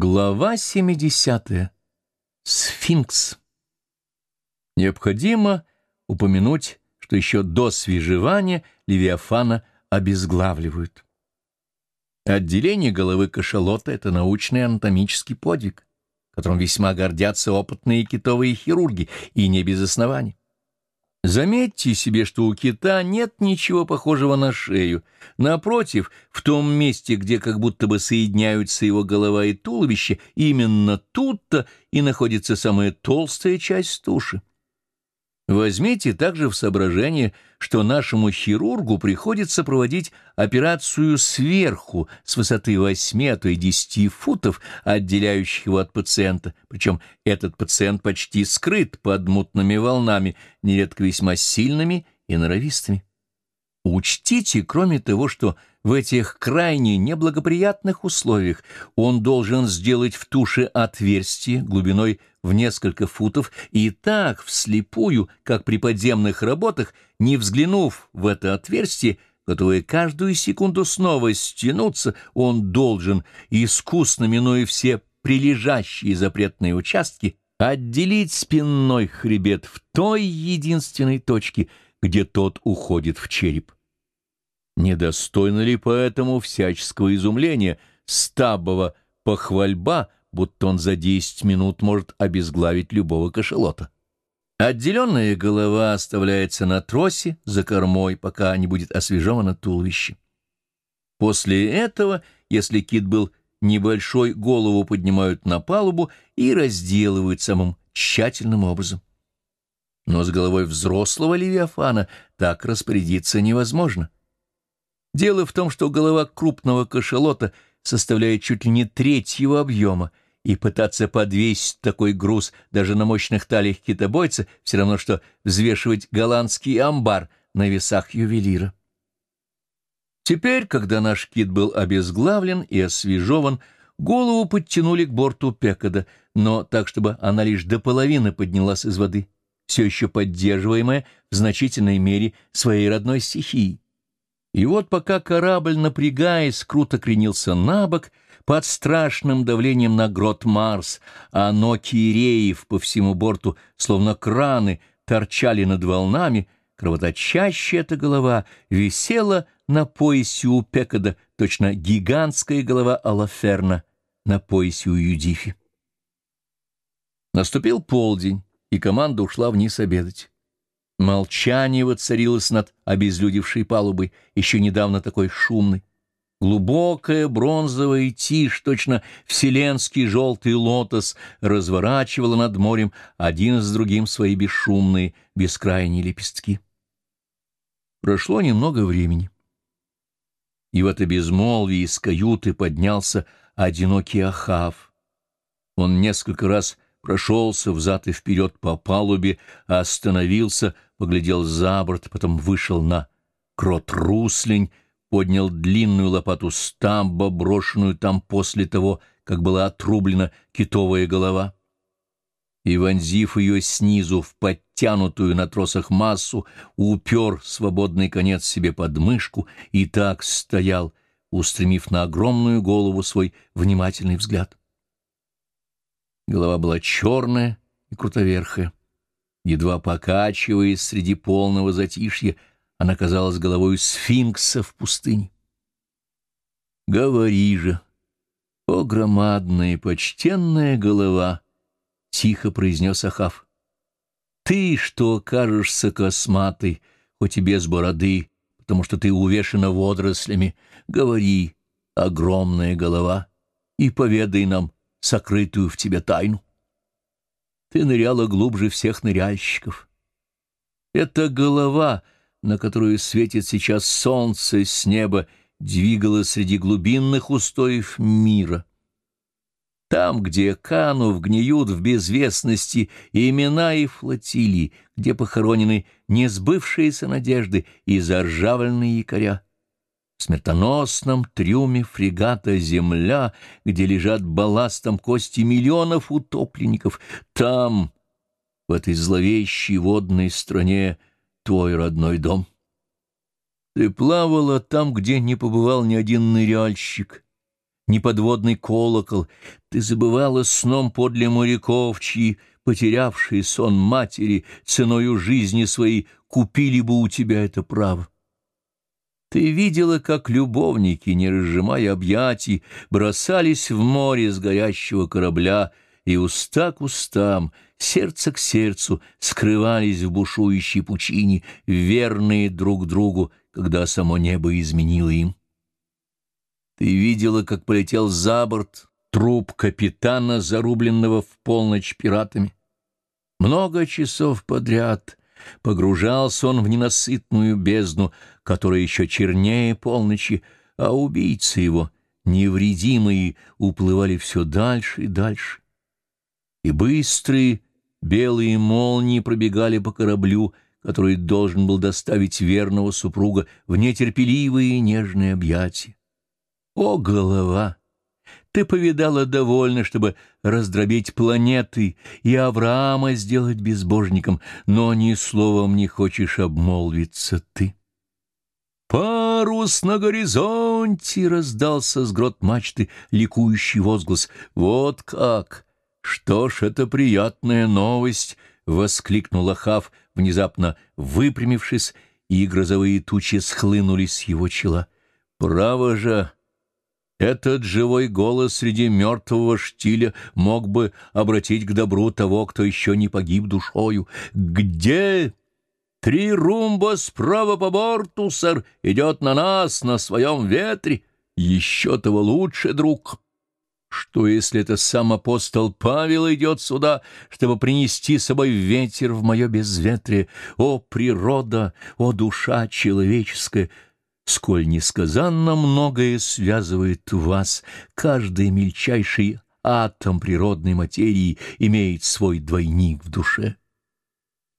Глава 70. Сфинкс. Необходимо упомянуть, что еще до свежевания Левиафана обезглавливают. Отделение головы кашалота — это научный анатомический подвиг, которым весьма гордятся опытные китовые хирурги, и не без оснований. Заметьте себе, что у кита нет ничего похожего на шею. Напротив, в том месте, где как будто бы соединяются его голова и туловище, именно тут-то и находится самая толстая часть туши. Возьмите также в соображение, что нашему хирургу приходится проводить операцию сверху, с высоты 8, а то и 10 футов, отделяющих его от пациента, причем этот пациент почти скрыт под мутными волнами, нередко весьма сильными и норовистыми. Учтите, кроме того, что в этих крайне неблагоприятных условиях он должен сделать в туше отверстие глубиной в несколько футов и так вслепую, как при подземных работах, не взглянув в это отверстие, готовые каждую секунду снова стянуться, он должен, искусно минуя все прилежащие запретные участки, отделить спинной хребет в той единственной точке, где тот уходит в череп. Недостойно ли поэтому всяческого изумления стабова похвальба, будто он за десять минут может обезглавить любого кошелота? Отделенная голова оставляется на тросе за кормой, пока не будет освежевано туловище. После этого, если кит был небольшой, голову поднимают на палубу и разделывают самым тщательным образом. Но с головой взрослого левиафана так распорядиться невозможно. Дело в том, что голова крупного кашалота составляет чуть ли не треть его объема, и пытаться подвесить такой груз даже на мощных талиях китобойца все равно, что взвешивать голландский амбар на весах ювелира. Теперь, когда наш кит был обезглавлен и освежеван, голову подтянули к борту Пекода, но так, чтобы она лишь до половины поднялась из воды, все еще поддерживаемая в значительной мере своей родной стихией. И вот пока корабль, напрягаясь, круто кренился на бок, под страшным давлением на грот Марс, а ноки реев по всему борту, словно краны, торчали над волнами, кровоточащая эта голова висела на поясе у Пекода, точно гигантская голова Алаферна на поясе у Юдифи. Наступил полдень, и команда ушла вниз обедать. Молчание воцарилось над обезлюдевшей палубой, еще недавно такой шумной. Глубокая бронзовая тишь, точно вселенский желтый лотос, разворачивала над морем один с другим свои бесшумные, бескрайние лепестки. Прошло немного времени. И в это безмолвие из каюты поднялся одинокий Ахав. Он несколько раз прошелся взад и вперед по палубе, остановился, поглядел за борт, потом вышел на крот-руслень, поднял длинную лопату стамба, брошенную там после того, как была отрублена китовая голова, и, вонзив ее снизу в подтянутую на тросах массу, упер свободный конец себе под мышку и так стоял, устремив на огромную голову свой внимательный взгляд. Голова была черная и крутоверхая. Едва покачиваясь среди полного затишья, она казалась головой сфинкса в пустыне. «Говори же, о громадная почтенная голова!» — тихо произнес Ахав. «Ты, что кажешься косматой, хоть и без бороды, потому что ты увешана водорослями, говори, огромная голова, и поведай нам, сокрытую в тебе тайну. Ты ныряла глубже всех ныряльщиков. Эта голова, на которую светит сейчас солнце с неба, двигалась среди глубинных устоев мира. Там, где канув гниют в безвестности имена и флотилии, где похоронены несбывшиеся надежды и заржавленные якоря в смертоносном трюме фрегата «Земля», где лежат балластом кости миллионов утопленников, там, в этой зловещей водной стране, твой родной дом. Ты плавала там, где не побывал ни один ныряльщик, ни подводный колокол. Ты забывала сном подле моряков, чьи, потерявшие сон матери, ценою жизни своей, купили бы у тебя это право. Ты видела, как любовники, не разжимая объятий, бросались в море с горящего корабля, и уста к устам, сердце к сердцу скрывались в бушующей пучине, верные друг другу, когда само небо изменило им. Ты видела, как полетел за борт труп капитана, зарубленного в полночь пиратами. Много часов подряд погружался он в ненасытную бездну, которая еще чернее полночи, а убийцы его, невредимые, уплывали все дальше и дальше. И быстрые белые молнии пробегали по кораблю, который должен был доставить верного супруга в нетерпеливые и нежные объятия. О, голова! Ты повидала довольно, чтобы раздробить планеты и Авраама сделать безбожником, но ни словом не хочешь обмолвиться ты. «Парус на горизонте!» — раздался с грот мачты ликующий возглас. «Вот как! Что ж, это приятная новость!» — воскликнул Ахав, внезапно выпрямившись, и грозовые тучи схлынули с его чела. «Право же!» Этот живой голос среди мертвого штиля мог бы обратить к добру того, кто еще не погиб душою. «Где?» «Три румба справа по борту, сэр, идет на нас на своем ветре. Еще того лучше, друг». Что, если это сам апостол Павел идет сюда, чтобы принести с собой ветер в мое безветрие? О, природа, о, душа человеческая! Сколь несказанно многое связывает вас, каждый мельчайший атом природной материи имеет свой двойник в душе.